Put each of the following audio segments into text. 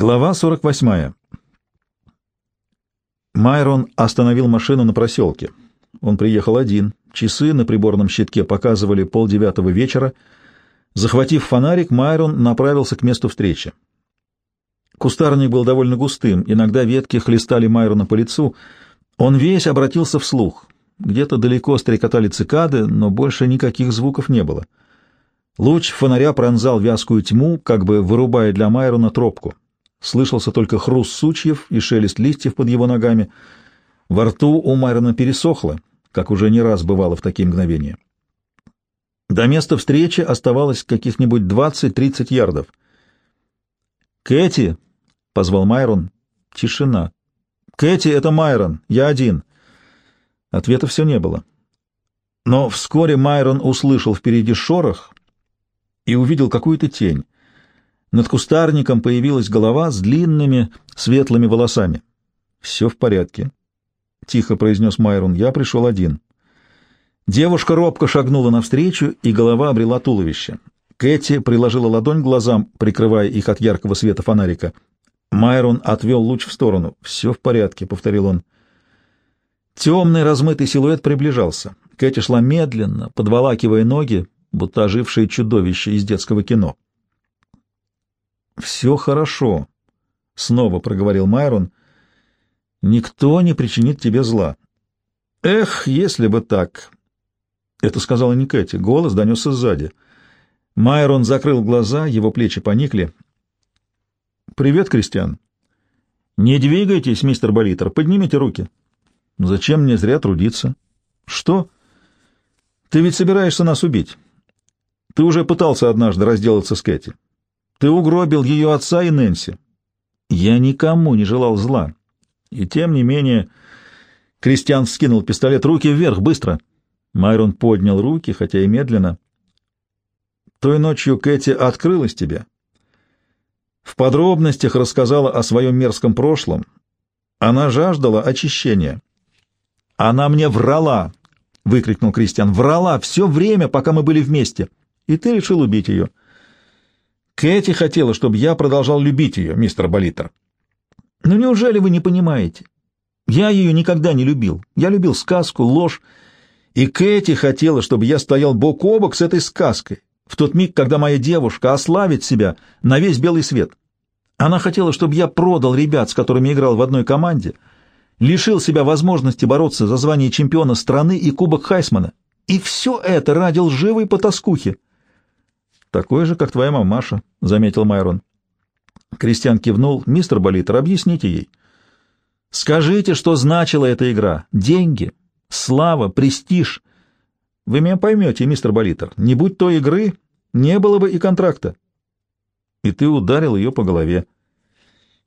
Глава 48. Майрон остановил машину на проселке. Он приехал один. Часы на приборном щитке показывали полдевятого вечера. Захватив фонарик, Майрон направился к месту встречи. Кустарник был довольно густым, иногда ветки хлестали Майрона по лицу. Он весь обратился вслух. Где-то далеко стрекотали цикады, но больше никаких звуков не было. Луч фонаря пронзал вязкую тьму, как бы вырубая для Майрона тропку. Слышался только хруст сучьев и шелест листьев под его ногами. Во рту у Майрона пересохло, как уже не раз бывало в такие мгновения. До места встречи оставалось каких-нибудь двадцать-тридцать ярдов. «Кэти!» — позвал Майрон. Тишина. «Кэти, это Майрон. Я один». Ответа все не было. Но вскоре Майрон услышал впереди шорох и увидел какую-то тень. Над кустарником появилась голова с длинными светлыми волосами. «Все в порядке», — тихо произнес Майрон. «Я пришел один». Девушка робко шагнула навстречу, и голова обрела туловище. Кэти приложила ладонь к глазам, прикрывая их от яркого света фонарика. Майрон отвел луч в сторону. «Все в порядке», — повторил он. Темный размытый силуэт приближался. Кэти шла медленно, подволакивая ноги, будто ожившее чудовище из детского кино. «Все хорошо», — снова проговорил Майрон. «Никто не причинит тебе зла». «Эх, если бы так!» Это сказала не Кэти. Голос донесся сзади. Майрон закрыл глаза, его плечи поникли. «Привет, Кристиан». «Не двигайтесь, мистер Болитер, поднимите руки». «Зачем мне зря трудиться?» «Что?» «Ты ведь собираешься нас убить. Ты уже пытался однажды разделаться с Кэти. Ты угробил ее отца и Нэнси. Я никому не желал зла. И тем не менее... Кристиан скинул пистолет. Руки вверх, быстро. Майрон поднял руки, хотя и медленно. Той ночью Кэти открылась тебе. В подробностях рассказала о своем мерзком прошлом. Она жаждала очищения. Она мне врала, — выкрикнул Кристиан. Врала все время, пока мы были вместе. И ты решил убить ее. Кэти хотела, чтобы я продолжал любить ее, мистер Болитер. Но неужели вы не понимаете? Я ее никогда не любил. Я любил сказку, ложь. И Кэти хотела, чтобы я стоял бок о бок с этой сказкой, в тот миг, когда моя девушка ославит себя на весь белый свет. Она хотела, чтобы я продал ребят, с которыми играл в одной команде, лишил себя возможности бороться за звание чемпиона страны и кубок Хайсмана. И все это ради лживой потаскухи. Такой же, как твоя мамаша, — заметил Майрон. Кристиан кивнул. Мистер Болитер, объясните ей. Скажите, что значила эта игра. Деньги, слава, престиж. Вы меня поймете, мистер Болитер. Не будь той игры, не было бы и контракта. И ты ударил ее по голове.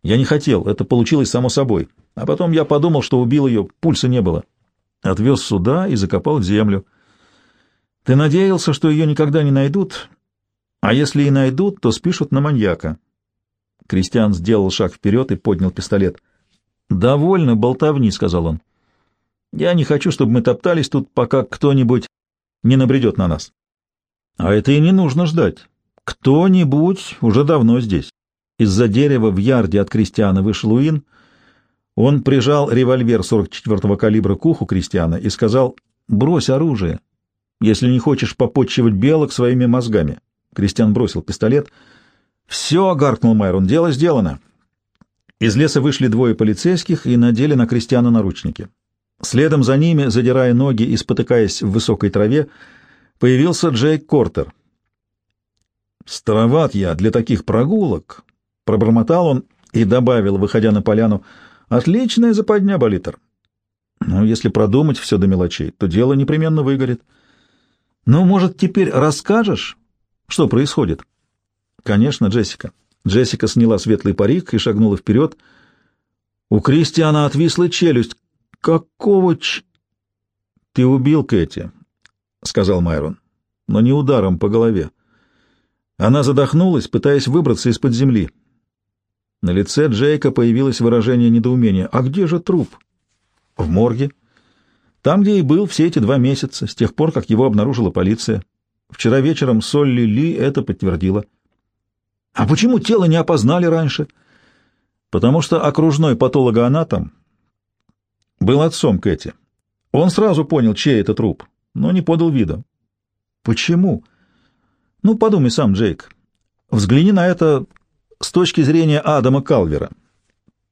Я не хотел, это получилось само собой. А потом я подумал, что убил ее, пульса не было. Отвез сюда и закопал в землю. Ты надеялся, что ее никогда не найдут, а если и найдут, то спишут на маньяка. Кристиан сделал шаг вперед и поднял пистолет. «Довольно болтовни», — сказал он. «Я не хочу, чтобы мы топтались тут, пока кто-нибудь не набредет на нас». «А это и не нужно ждать. Кто-нибудь уже давно здесь». Из-за дерева в ярде от Кристиана вышел Уин. Он прижал револьвер 44-го калибра к уху Кристиана и сказал «Брось оружие, если не хочешь попотчевать белок своими мозгами». Кристиан бросил пистолет. «Все!» — гаркнул Майрон. «Дело сделано!» Из леса вышли двое полицейских и надели на Кристиана наручники. Следом за ними, задирая ноги и спотыкаясь в высокой траве, появился Джейк Кортер. «Староват я для таких прогулок!» — пробормотал он и добавил, выходя на поляну, «Отличная западня, Болитер!» «Ну, если продумать все до мелочей, то дело непременно выгорит». «Ну, может, теперь расскажешь?» Что происходит? Конечно, Джессика. Джессика сняла светлый парик и шагнула вперед. У Кристиана отвисла челюсть. Какого ч... Ты убил Кэти, сказал Майрон, но не ударом по голове. Она задохнулась, пытаясь выбраться из-под земли. На лице Джейка появилось выражение недоумения. «А где же труп?» «В морге. Там, где и был все эти два месяца, с тех пор, как его обнаружила полиция. Вчера вечером Солли Ли это подтвердила. А почему тело не опознали раньше? Потому что окружной патологоанатом был отцом Кэти. Он сразу понял, чей это труп, но не подал вида. Почему? Ну, подумай сам, Джейк. Взгляни на это с точки зрения Адама Калвера.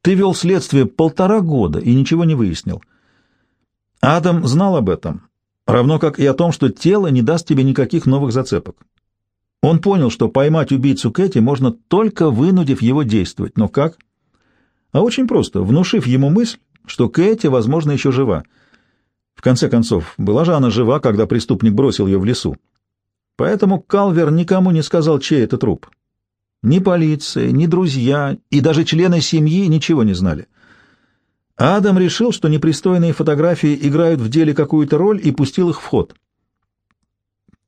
Ты вел следствие полтора года и ничего не выяснил. Адам знал об этом, равно как и о том, что тело не даст тебе никаких новых зацепок. Он понял, что поймать убийцу Кэти можно только вынудив его действовать. Но как? А очень просто, внушив ему мысль, что Кэти, возможно, еще жива. В конце концов, была же она жива, когда преступник бросил ее в лесу. Поэтому Калвер никому не сказал, чей это труп. Ни полиция, ни друзья и даже члены семьи ничего не знали. Адам решил, что непристойные фотографии играют в деле какую-то роль и пустил их в ход.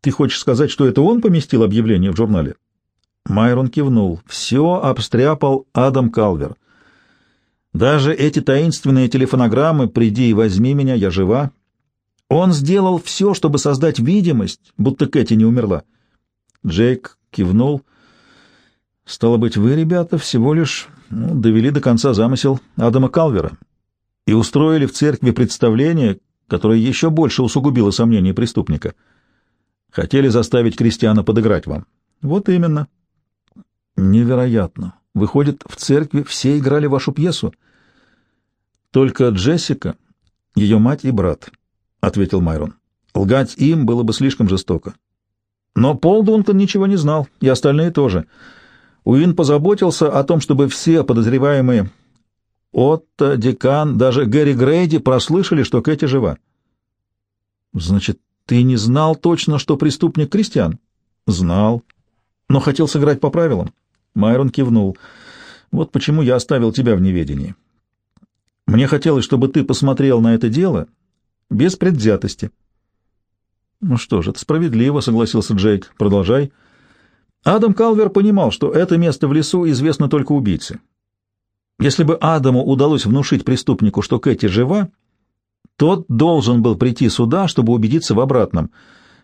Ты хочешь сказать, что это он поместил объявление в журнале? Майрон кивнул. Все обстряпал Адам Калвер. Даже эти таинственные телефонограммы «Приди и возьми меня, я жива». Он сделал все, чтобы создать видимость, будто Кэти не умерла. Джейк кивнул. «Стало быть, вы, ребята, всего лишь ну, довели до конца замысел Адама Калвера и устроили в церкви представление, которое еще больше усугубило сомнения преступника». Хотели заставить крестьяна подыграть вам. Вот именно. Невероятно. Выходит, в церкви все играли вашу пьесу. Только Джессика, ее мать и брат, — ответил Майрон. Лгать им было бы слишком жестоко. Но Пол Дункан ничего не знал, и остальные тоже. Уин позаботился о том, чтобы все подозреваемые Отто, Декан, даже Гэри Грейди прослышали, что Кэти жива. Значит, ты не знал точно, что преступник крестьян? Знал. Но хотел сыграть по правилам? Майрон кивнул. Вот почему я оставил тебя в неведении. Мне хотелось, чтобы ты посмотрел на это дело без предвзятости. Ну что ж, это справедливо, согласился Джейк. Продолжай. Адам Калвер понимал, что это место в лесу известно только убийце. Если бы Адаму удалось внушить преступнику, что Кэти жива, тот должен был прийти сюда, чтобы убедиться в обратном.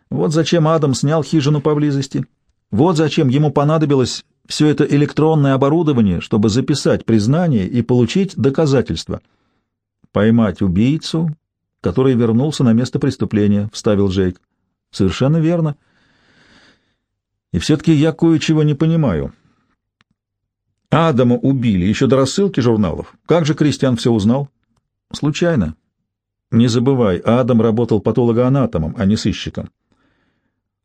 Вот зачем Адам снял хижину поблизости. Вот зачем ему понадобилось все это электронное оборудование, чтобы записать признание и получить доказательства. «Поймать убийцу, который вернулся на место преступления», — вставил Джейк. «Совершенно верно. И все-таки я кое-чего не понимаю. Адама убили еще до рассылки журналов. Как же Кристиан все узнал?» «Случайно. Не забывай, Адам работал патологоанатомом, а не сыщиком.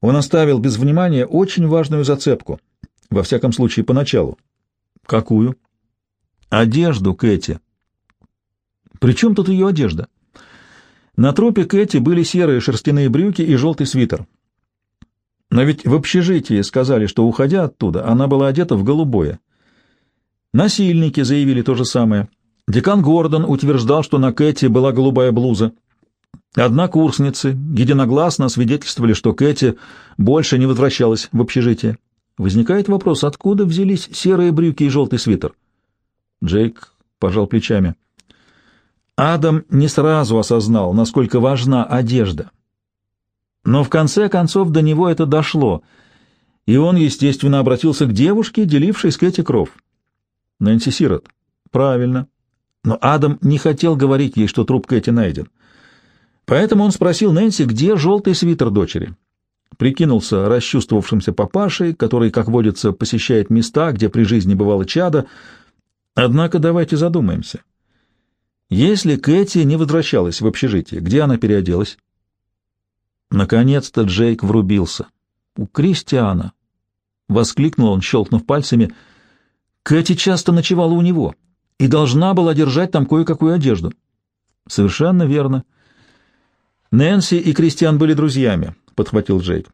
Он оставил без внимания очень важную зацепку, во всяком случае, поначалу. Какую? Одежду Кэти. При чем тут ее одежда? На трупе Кэти были серые шерстяные брюки и желтый свитер. Но ведь в общежитии сказали, что, уходя оттуда, она была одета в голубое. Насильники заявили то же самое — Декан Гордон утверждал, что на Кэти была голубая блуза. Одна курсницы единогласно свидетельствовали, что Кэти больше не возвращалась в общежитие. Возникает вопрос, откуда взялись серые брюки и желтый свитер? Джейк пожал плечами. Адам не сразу осознал, насколько важна одежда. Но в конце концов до него это дошло, и он, естественно, обратился к девушке, делившей с Кэти кров. Нэнси Сирот. Правильно. Но Адам не хотел говорить ей, что труп Кэти найден. Поэтому он спросил Нэнси, где желтый свитер дочери. Прикинулся расчувствовавшимся папашей, который, как водится, посещает места, где при жизни бывало чада. Однако давайте задумаемся. Если Кэти не возвращалась в общежитие, где она переоделась? Наконец-то Джейк врубился. «У Кристиана!» — воскликнул он, щелкнув пальцами. «Кэти часто ночевала у него и должна была держать там кое-какую одежду. Совершенно верно. Нэнси и Кристиан были друзьями, подхватил Джейк.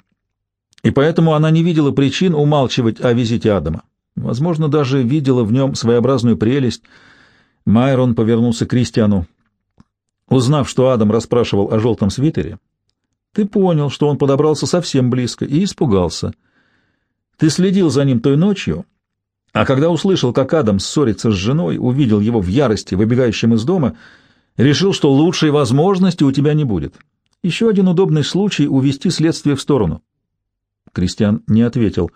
И поэтому она не видела причин умалчивать о визите Адама. Возможно, даже видела в нем своеобразную прелесть. Майрон повернулся к Кристиану. Узнав, что Адам расспрашивал о желтом свитере, ты понял, что он подобрался совсем близко и испугался. Ты следил за ним той ночью а когда услышал, как Адам ссорится с женой, увидел его в ярости, выбегающим из дома, решил, что лучшей возможности у тебя не будет. Еще один удобный случай увести следствие в сторону. Кристиан не ответил.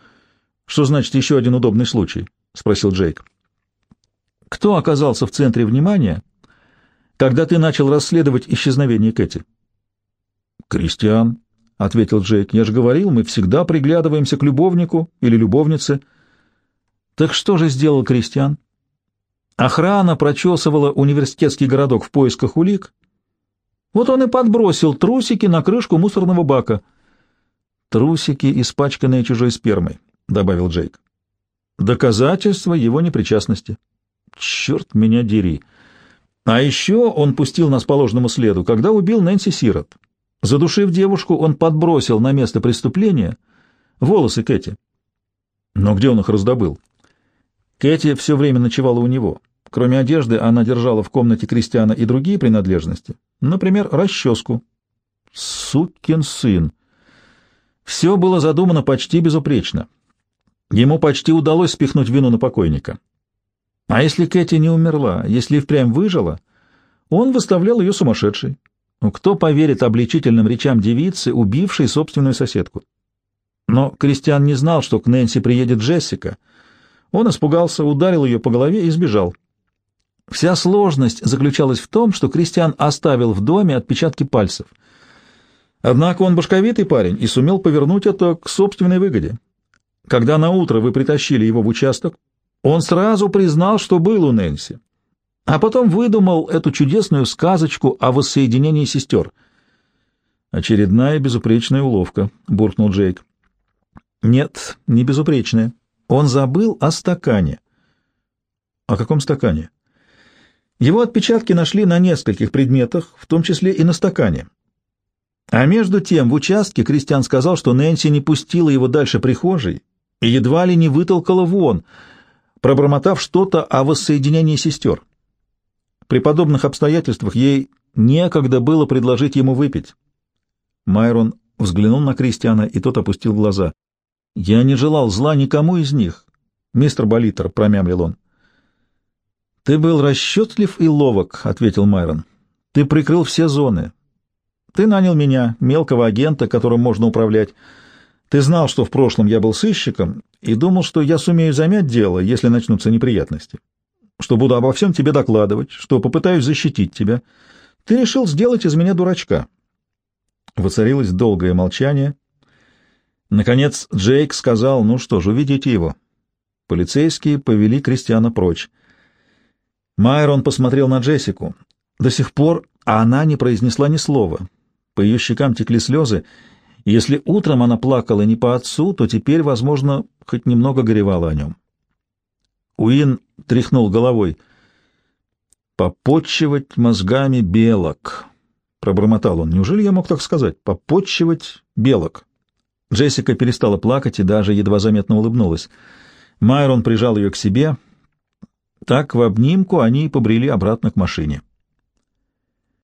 «Что значит еще один удобный случай?» — спросил Джейк. Кто оказался в центре внимания, когда ты начал расследовать исчезновение Кэти? «Кристиан», — ответил Джейк. «Я же говорил, мы всегда приглядываемся к любовнику или любовнице». «Так что же сделал Кристиан?» Охрана прочесывала университетский городок в поисках улик. Вот он и подбросил трусики на крышку мусорного бака. «Трусики, испачканные чужой спермой», — добавил Джейк. «Доказательство его непричастности». «Черт меня дери!» А еще он пустил нас по ложному следу, когда убил Нэнси Сирот. Задушив девушку, он подбросил на место преступления волосы Кэти. Но где он их раздобыл? Кэти все время ночевала у него. Кроме одежды, она держала в комнате Кристиана и другие принадлежности, например, расческу. Сукин сын! Все было задумано почти безупречно. Ему почти удалось спихнуть вину на покойника. А если Кэти не умерла, если и впрямь выжила, он выставлял ее сумасшедшей. Ну, кто поверит обличительным речам девицы, убившей собственную соседку? Но Кристиан не знал, что к Нэнси приедет Джессика. Он испугался, ударил ее по голове и сбежал. Вся сложность заключалась в том, что Кристиан оставил в доме отпечатки пальцев. Однако он башковитый парень и сумел повернуть это к собственной выгоде. Когда на утро вы притащили его в участок, он сразу признал, что был у Нэнси, а потом выдумал эту чудесную сказочку о воссоединении сестер. «Очередная безупречная уловка», — буркнул Джейк. «Нет, не безупречная. Он забыл о стакане». «О каком стакане?» Его отпечатки нашли на нескольких предметах, в том числе и на стакане. А между тем в участке Кристиан сказал, что Нэнси не пустила его дальше прихожей и едва ли не вытолкала вон — пробормотав что-то о воссоединении сестер. При подобных обстоятельствах ей некогда было предложить ему выпить. Майрон взглянул на Кристиана, и тот опустил глаза. «Я не желал зла никому из них», — мистер Болитер, — промямлил он. «Ты был расчетлив и ловок», — ответил Майрон. «Ты прикрыл все зоны. Ты нанял меня, мелкого агента, которым можно управлять. Ты знал, что в прошлом я был сыщиком, и думал, что я сумею замять дело, если начнутся неприятности, что буду обо всем тебе докладывать, что попытаюсь защитить тебя. Ты решил сделать из меня дурачка. Воцарилось долгое молчание. Наконец Джейк сказал, ну что ж, уведите его. Полицейские повели Кристиана прочь. Майрон посмотрел на Джессику. До сих пор она не произнесла ни слова. По ее щекам текли слезы, если утром она плакала не по отцу, то теперь, возможно, хоть немного горевала о нем. Уин тряхнул головой. «Попотчевать мозгами белок», — пробормотал он. «Неужели я мог так сказать? Попотчевать белок». Джессика перестала плакать и даже едва заметно улыбнулась. Майрон прижал ее к себе. Так в обнимку они и побрели обратно к машине.